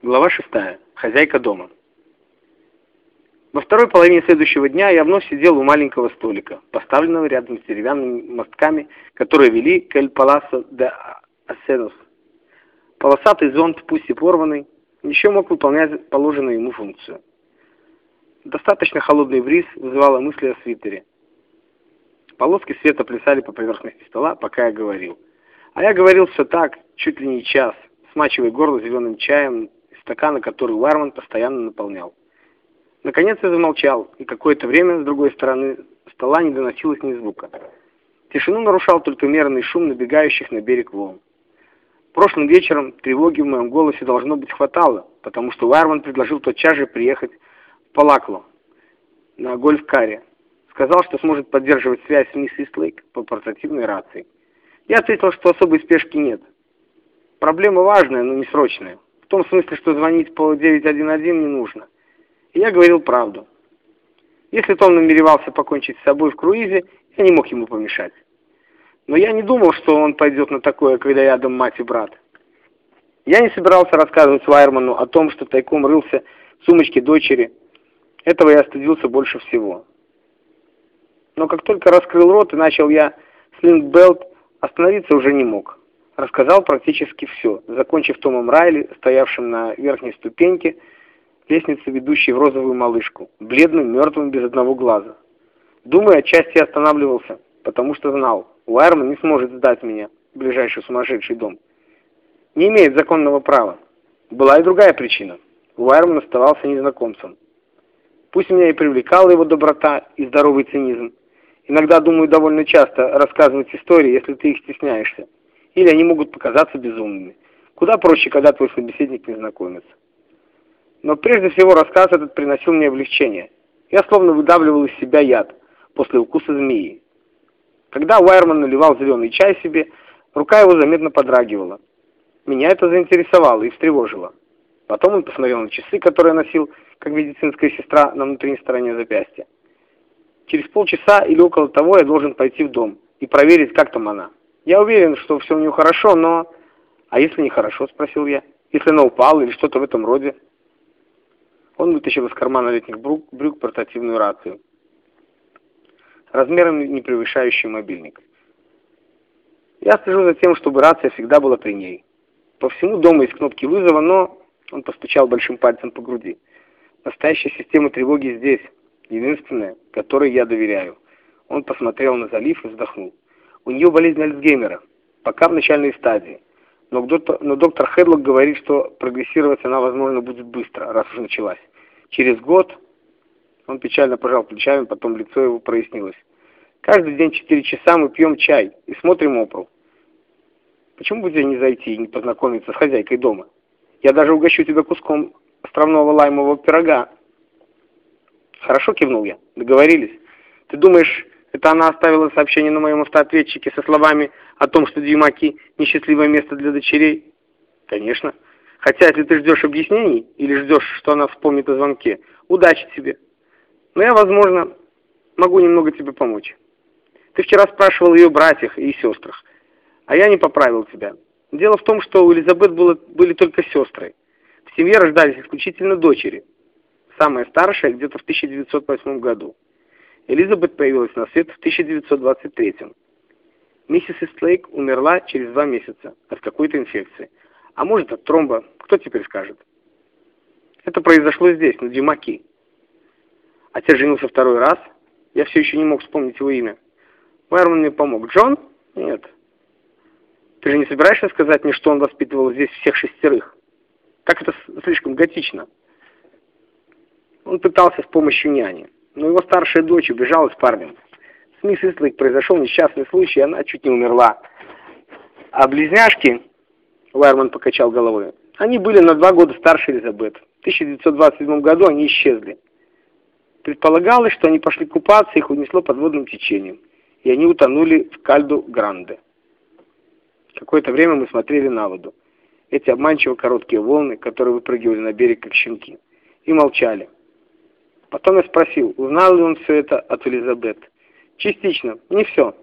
Глава 6. Хозяйка дома. Во второй половине следующего дня я вновь сидел у маленького столика, поставленного рядом с деревянными мостками, которые вели к Эль Паласо де Асенус. Полосатый зонт, пусть и порванный, еще мог выполнять положенную ему функцию. Достаточно холодный бриз вызывала мысли о свитере. Полоски света плясали по поверхности стола, пока я говорил. А я говорил все так, чуть ли не час, смачивая горло зеленым чаем стакана, который Варман постоянно наполнял. Наконец я замолчал, и какое-то время с другой стороны стола не доносилось ни звука. Тишину нарушал только мерный шум набегающих на берег волн. Прошлым вечером тревоги в моем голосе должно быть хватало, потому что Варман предложил тотчас же приехать в Палакло на гольф-каре. Сказал, что сможет поддерживать связь с мисс Истлейк по портативной рации. Я ответил, что особой спешки нет. Проблема важная, но не срочная. В том смысле, что звонить по 911 не нужно. И я говорил правду. Если Том намеревался покончить с собой в круизе, я не мог ему помешать. Но я не думал, что он пойдет на такое, когда рядом мать и брат. Я не собирался рассказывать Вайерману о том, что тайком рылся в сумочке дочери. Этого я стыдился больше всего. Но как только раскрыл рот и начал я слингбелт, остановиться уже не мог рассказал практически все, закончив Томом Райли, стоявшим на верхней ступеньке лестницы, ведущей в розовую малышку, бледным, мертвым, без одного глаза. Думаю, отчасти останавливался, потому что знал, Уайерман не сможет сдать меня в ближайший сумасшедший дом. Не имеет законного права. Была и другая причина. Уайерман оставался незнакомцем. Пусть меня и привлекала его доброта и здоровый цинизм. Иногда, думаю, довольно часто рассказывать истории, если ты их стесняешься или они могут показаться безумными. Куда проще, когда твой собеседник незнакомец. Но прежде всего рассказ этот приносил мне облегчение. Я словно выдавливал из себя яд после укуса змеи. Когда Уайерман наливал зеленый чай себе, рука его заметно подрагивала. Меня это заинтересовало и встревожило. Потом он посмотрел на часы, которые носил, как медицинская сестра, на внутренней стороне запястья. Через полчаса или около того я должен пойти в дом и проверить, как там она. Я уверен, что все у нее хорошо, но... А если нехорошо, спросил я. Если она упала или что-то в этом роде? Он вытащил из кармана летних брюк, брюк портативную рацию. Размером не превышающий мобильник. Я слежу за тем, чтобы рация всегда была при ней. По всему дому есть кнопки вызова, но... Он постучал большим пальцем по груди. Настоящая система тревоги здесь. Единственная, которой я доверяю. Он посмотрел на залив и вздохнул. У нее болезнь Альцгеймера, пока в начальной стадии. Но доктор, но доктор Хедлок говорит, что прогрессировать она, возможно, будет быстро, раз уже началась. Через год... Он печально пожал плечами, потом лицо его прояснилось. Каждый день четыре часа мы пьем чай и смотрим опру. Почему бы тебе не зайти и не познакомиться с хозяйкой дома? Я даже угощу тебя куском островного лаймового пирога. Хорошо, кивнул я. Договорились. Ты думаешь, это она оставила сообщение на моем автоответчике со словами о том, что Дьюмаки – несчастливое место для дочерей? Конечно. Хотя, если ты ждешь объяснений или ждешь, что она вспомнит о звонке, удачи тебе. Но я, возможно, могу немного тебе помочь. Ты вчера спрашивал ее братьях и сестрах, а я не поправил тебя. Дело в том, что у Элизабет было, были только сестры. В семье рождались исключительно дочери. Самая старшая где-то в 1908 году. Элизабет появилась на свет в 1923 -м. Миссис Истлейк умерла через два месяца от какой-то инфекции. А может от тромба, кто теперь скажет? Это произошло здесь, на Дюмаки. Отец женился второй раз. Я все еще не мог вспомнить его имя. Майерман мне помог. Джон? Нет. Ты же не собираешься сказать мне, что он воспитывал здесь всех шестерых? Как это слишком готично. Он пытался с помощью няни но его старшая дочь убежала с парнем. С мисс Ислык произошел несчастный случай, она чуть не умерла. А близняшки, Лайерман покачал головой, они были на два года старше Элизабет. В 1927 году они исчезли. Предполагалось, что они пошли купаться, их унесло подводным течением, и они утонули в Кальду-Гранде. Какое-то время мы смотрели на воду. Эти обманчиво короткие волны, которые выпрыгивали на берег, как щенки, и молчали. Потом я спросил, узнал ли он все это от Элизабет. Частично, не все.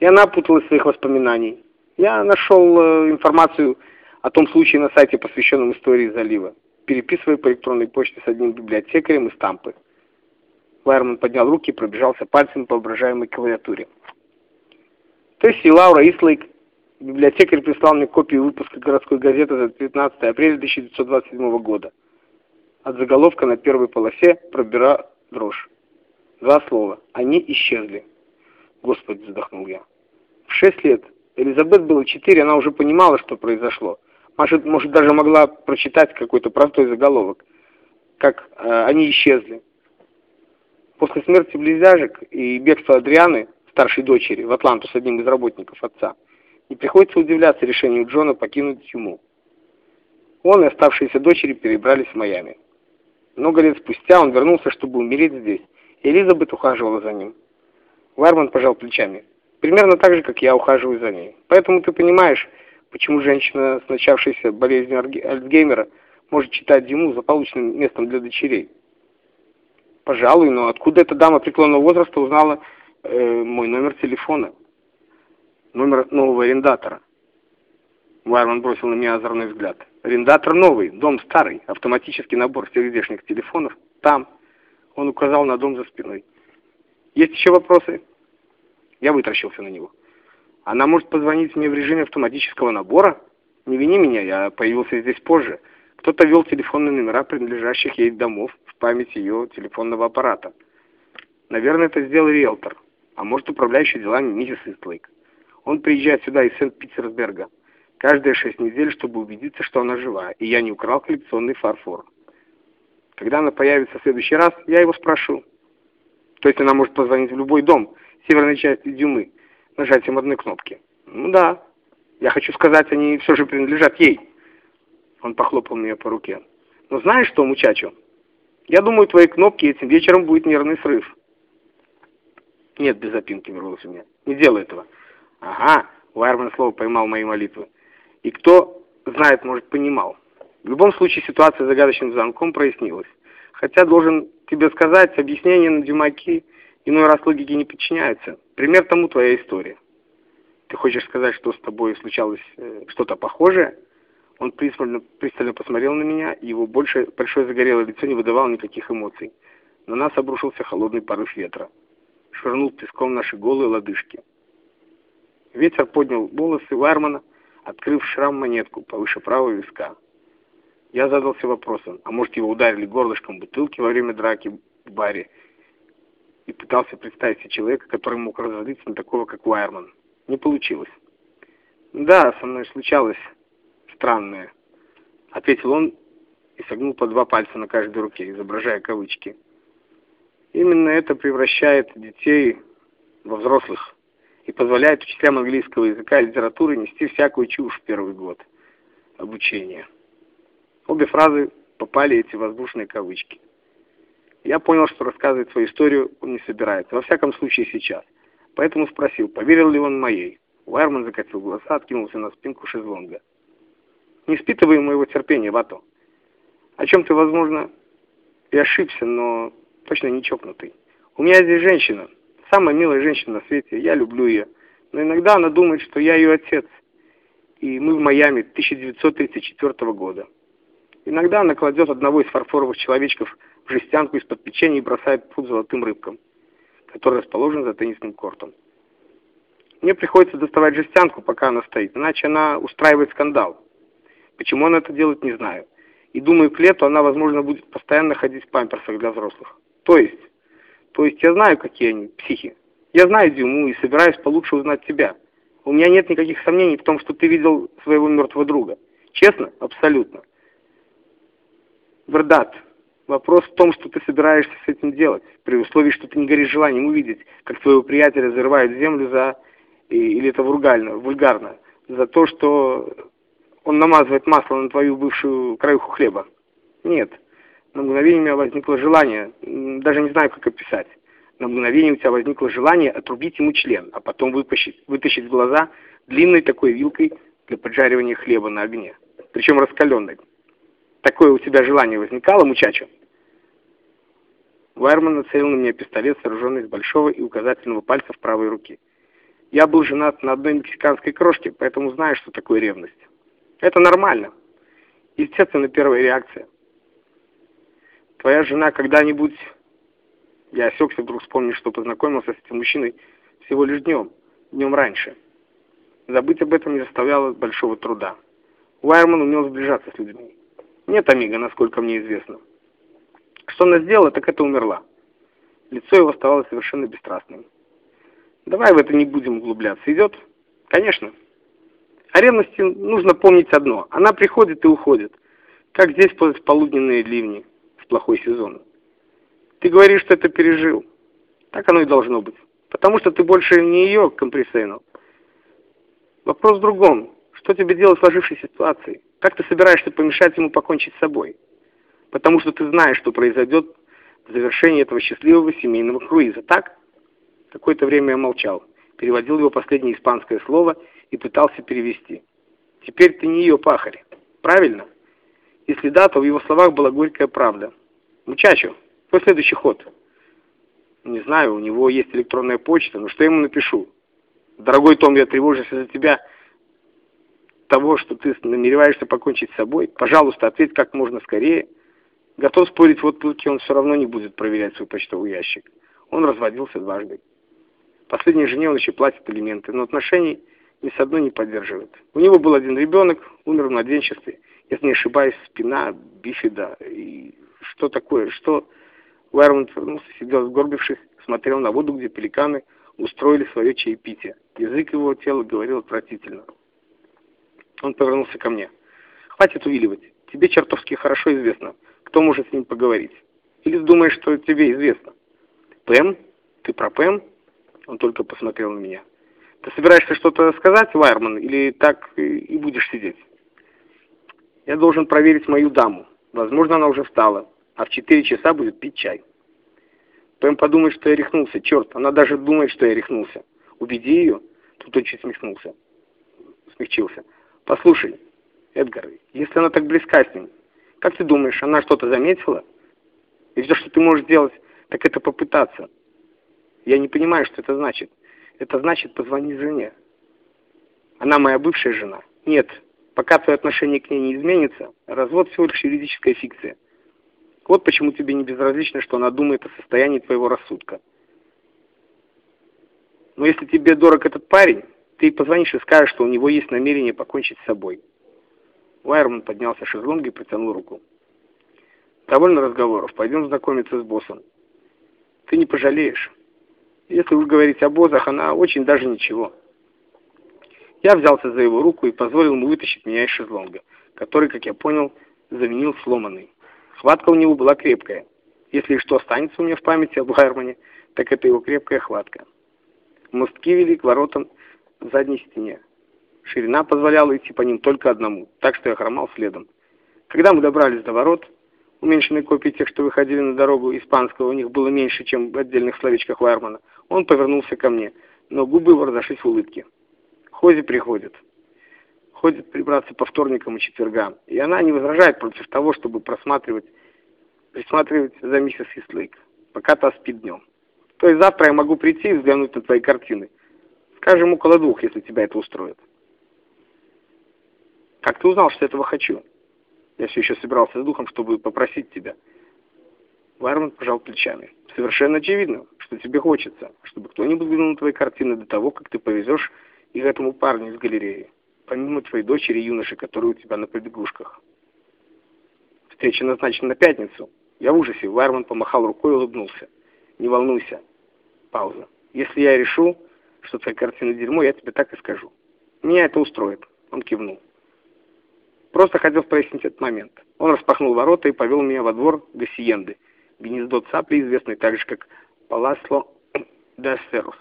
И она путалась в своих воспоминаний. Я нашел э, информацию о том случае на сайте, посвященном истории залива, переписывая по электронной почте с одним библиотекарем из Тампы. Вайерман поднял руки и пробежался пальцем по воображаемой клавиатуре. Тесси Лаура Ислейк, библиотекарь, прислал мне копию выпуска городской газеты за 19 апреля 1927 года. От заголовка на первой полосе пробира дрожь. Два слова. Они исчезли. Господи, вздохнул я. В шесть лет. Элизабет было четыре, она уже понимала, что произошло. Может, может даже могла прочитать какой-то простой заголовок. Как э, они исчезли. После смерти близяжек и бегства Адрианы, старшей дочери, в Атланту с одним из работников отца, не приходится удивляться решению Джона покинуть тюрьму. Он и оставшиеся дочери перебрались в Майами. Много лет спустя он вернулся, чтобы умереть здесь, и Элизабет ухаживала за ним. Варман пожал плечами. Примерно так же, как я ухаживаю за ней. Поэтому ты понимаешь, почему женщина с начавшейся болезнью Альцгеймера может читать Диму за полученным местом для дочерей. Пожалуй, но откуда эта дама преклонного возраста узнала э, мой номер телефона? Номер нового арендатора. Варман бросил на меня озорной взгляд. Арендатор новый, дом старый, автоматический набор всех здешних телефонов. Там. Он указал на дом за спиной. Есть еще вопросы? Я вытращился на него. Она может позвонить мне в режиме автоматического набора? Не вини меня, я появился здесь позже. Кто-то вел телефонные номера принадлежащих ей домов в память ее телефонного аппарата. Наверное, это сделал риэлтор, а может управляющий делами миссис Истлейк. Он приезжает сюда из Сент-Питерсберга каждые шесть недель, чтобы убедиться, что она жива, и я не украл коллекционный фарфор. Когда она появится в следующий раз, я его спрошу. То есть она может позвонить в любой дом северной части Дюмы, нажатием одной кнопки. Ну да. Я хочу сказать, они все же принадлежат ей. Он похлопал меня по руке. Но знаешь что, мучачо? Я думаю, твои кнопки этим вечером будет нервный срыв. Нет, без запинки вернулся мне. Не делай этого. Ага, Вайерман слово поймал мои молитвы. И кто знает, может, понимал. В любом случае ситуация с загадочным замком прояснилась. Хотя, должен тебе сказать, объяснения на дюмаки иной раз логике не подчиняются. Пример тому твоя история. Ты хочешь сказать, что с тобой случалось э, что-то похожее? Он пристально, пристально посмотрел на меня, и его больше, большое загорелое лицо не выдавало никаких эмоций. На нас обрушился холодный порыв ветра. Швырнул песком наши голые лодыжки. Ветер поднял волосы Вармана, открыв шрам монетку повыше правого виска. Я задался вопросом, а может его ударили горлышком бутылки во время драки в баре, и пытался представить себе человека, который мог разозлиться на такого, как Вайерман. Не получилось. «Да, со мной случалось странное», — ответил он и согнул по два пальца на каждой руке, изображая кавычки. «Именно это превращает детей во взрослых» и позволяет учителям английского языка и литературы нести всякую чушь в первый год обучения. Обе фразы попали эти воздушные кавычки. Я понял, что рассказывать свою историю он не собирается, во всяком случае сейчас. Поэтому спросил, поверил ли он моей. Уайерман закатил глаза, откинулся на спинку шезлонга. «Не испытывай моего терпения, Вато. О чем ты, возможно, и ошибся, но точно не чокнутый. У меня здесь женщина, самая милая женщина на свете, я люблю ее. Но иногда она думает, что я ее отец. И мы в Майами 1934 года. Иногда она кладет одного из фарфоровых человечков в жестянку из-под печенья и бросает пуд золотым рыбкам, который расположен за теннисным кортом. Мне приходится доставать жестянку, пока она стоит, иначе она устраивает скандал. Почему она это делает, не знаю. И думаю, к лету она, возможно, будет постоянно ходить в памперсах для взрослых. То есть, то есть я знаю, какие они, психи. Я знаю Дюму и собираюсь получше узнать тебя. У меня нет никаких сомнений в том, что ты видел своего мертвого друга. Честно? Абсолютно. Вердат. Вопрос в том, что ты собираешься с этим делать, при условии, что ты не горишь желанием увидеть, как твоего приятеля зарывают землю за, или это вульгарно, вульгарно, за то, что он намазывает масло на твою бывшую краюху хлеба. Нет. На мгновение у меня возникло желание, даже не знаю, как описать. На мгновение у тебя возникло желание отрубить ему член, а потом вытащить, вытащить глаза длинной такой вилкой для поджаривания хлеба на огне, причем раскаленной. Такое у тебя желание возникало, мучачо? Вайерман нацелил на меня пистолет, сооруженный с большого и указательного пальцев правой руки. Я был женат на одной мексиканской крошке, поэтому знаю, что такое ревность. Это нормально. Естественно, первая реакция. Твоя жена когда-нибудь... Я осекся, вдруг вспомнил, что познакомился с этим мужчиной всего лишь днем, днем раньше. Забыть об этом не заставляло большого труда. Уайерман умел сближаться с людьми. Нет Амиго, насколько мне известно. Что она сделала, так это умерла. Лицо его оставалось совершенно бесстрастным. Давай в это не будем углубляться. Идет? Конечно. О ревности нужно помнить одно. Она приходит и уходит. Как здесь полуденные ливни в плохой сезон. Ты говоришь, что это пережил. Так оно и должно быть. Потому что ты больше не ее компрессейнул. Вопрос в другом. Что тебе делать в сложившейся ситуации? Как ты собираешься помешать ему покончить с собой? Потому что ты знаешь, что произойдет в завершении этого счастливого семейного круиза, так? Какое-то время я молчал, переводил его последнее испанское слово и пытался перевести. Теперь ты не ее пахарь, правильно? Если да, то в его словах была горькая правда. Мучачо, какой следующий ход? Не знаю, у него есть электронная почта, но что я ему напишу? Дорогой Том, я тревожусь за тебя, того, что ты намереваешься покончить с собой. Пожалуйста, ответь как можно скорее. Готов спорить, в отпуске он все равно не будет проверять свой почтовый ящик. Он разводился дважды. Последней жене он еще платит элементы, но отношений ни с одной не поддерживает. У него был один ребенок, умер в младенчестве. Если не ошибаюсь, спина бифида. И что такое? Что... Уайрман вернулся, сидел сгорбившись, смотрел на воду, где пеликаны устроили свое чаепитие. Язык его тела говорил отвратительно. Он повернулся ко мне. «Хватит увиливать. Тебе чертовски хорошо известно, кто может с ним поговорить. Или думаешь, что тебе известно?» «Пэм? Ты про Пэм?» Он только посмотрел на меня. «Ты собираешься что-то сказать, Вайерман, или так и будешь сидеть?» «Я должен проверить мою даму. Возможно, она уже встала, а в четыре часа будет пить чай». Пэм подумает, что я рехнулся. Черт, она даже думает, что я рехнулся. Убеди ее. Тут он чуть смехнулся. Смягчился. Послушай, Эдгар, если она так близка с ним, как ты думаешь, она что-то заметила? И все, что ты можешь сделать, так это попытаться. Я не понимаю, что это значит. Это значит позвонить жене. Она моя бывшая жена. Нет, пока твое отношение к ней не изменится, развод всего лишь юридическая фикция. Вот почему тебе не безразлично, что она думает о состоянии твоего рассудка. Но если тебе дорог этот парень, ты позвонишь и скажешь, что у него есть намерение покончить с собой. Уайерман поднялся с шезлонга и протянул руку. Довольно разговоров. Пойдем знакомиться с боссом. Ты не пожалеешь. Если уж говорить о бозах, она очень даже ничего. Я взялся за его руку и позволил ему вытащить меня из шезлонга, который, как я понял, заменил сломанный. Хватка у него была крепкая. Если что останется у меня в памяти об Гайермане, так это его крепкая хватка. Мостки вели к воротам в задней стене. Ширина позволяла идти по ним только одному, так что я хромал следом. Когда мы добрались до ворот, уменьшенной копии тех, что выходили на дорогу испанского, у них было меньше, чем в отдельных словечках Вайермана, он повернулся ко мне, но губы его разошлись в улыбке. Хози приходит ходит прибраться по вторникам и четвергам, и она не возражает против того, чтобы просматривать, присматривать за миссис Истлейк, пока та спит днем. То есть завтра я могу прийти и взглянуть на твои картины. Скажем, около двух, если тебя это устроит. Как ты узнал, что этого хочу? Я все еще собирался с духом, чтобы попросить тебя. Вайерман пожал плечами. Совершенно очевидно, что тебе хочется, чтобы кто-нибудь взглянул на твои картины до того, как ты повезешь их этому парню из галереи помимо твоей дочери юноши, который у тебя на побегушках. Встреча назначена на пятницу. Я в ужасе. Вайерман помахал рукой и улыбнулся. Не волнуйся. Пауза. Если я решу, что твоя картина дерьмо, я тебе так и скажу. Меня это устроит. Он кивнул. Просто хотел прояснить этот момент. Он распахнул ворота и повел меня во двор Гассиенды, гнездо цапли, известный также как Паласло де Серус.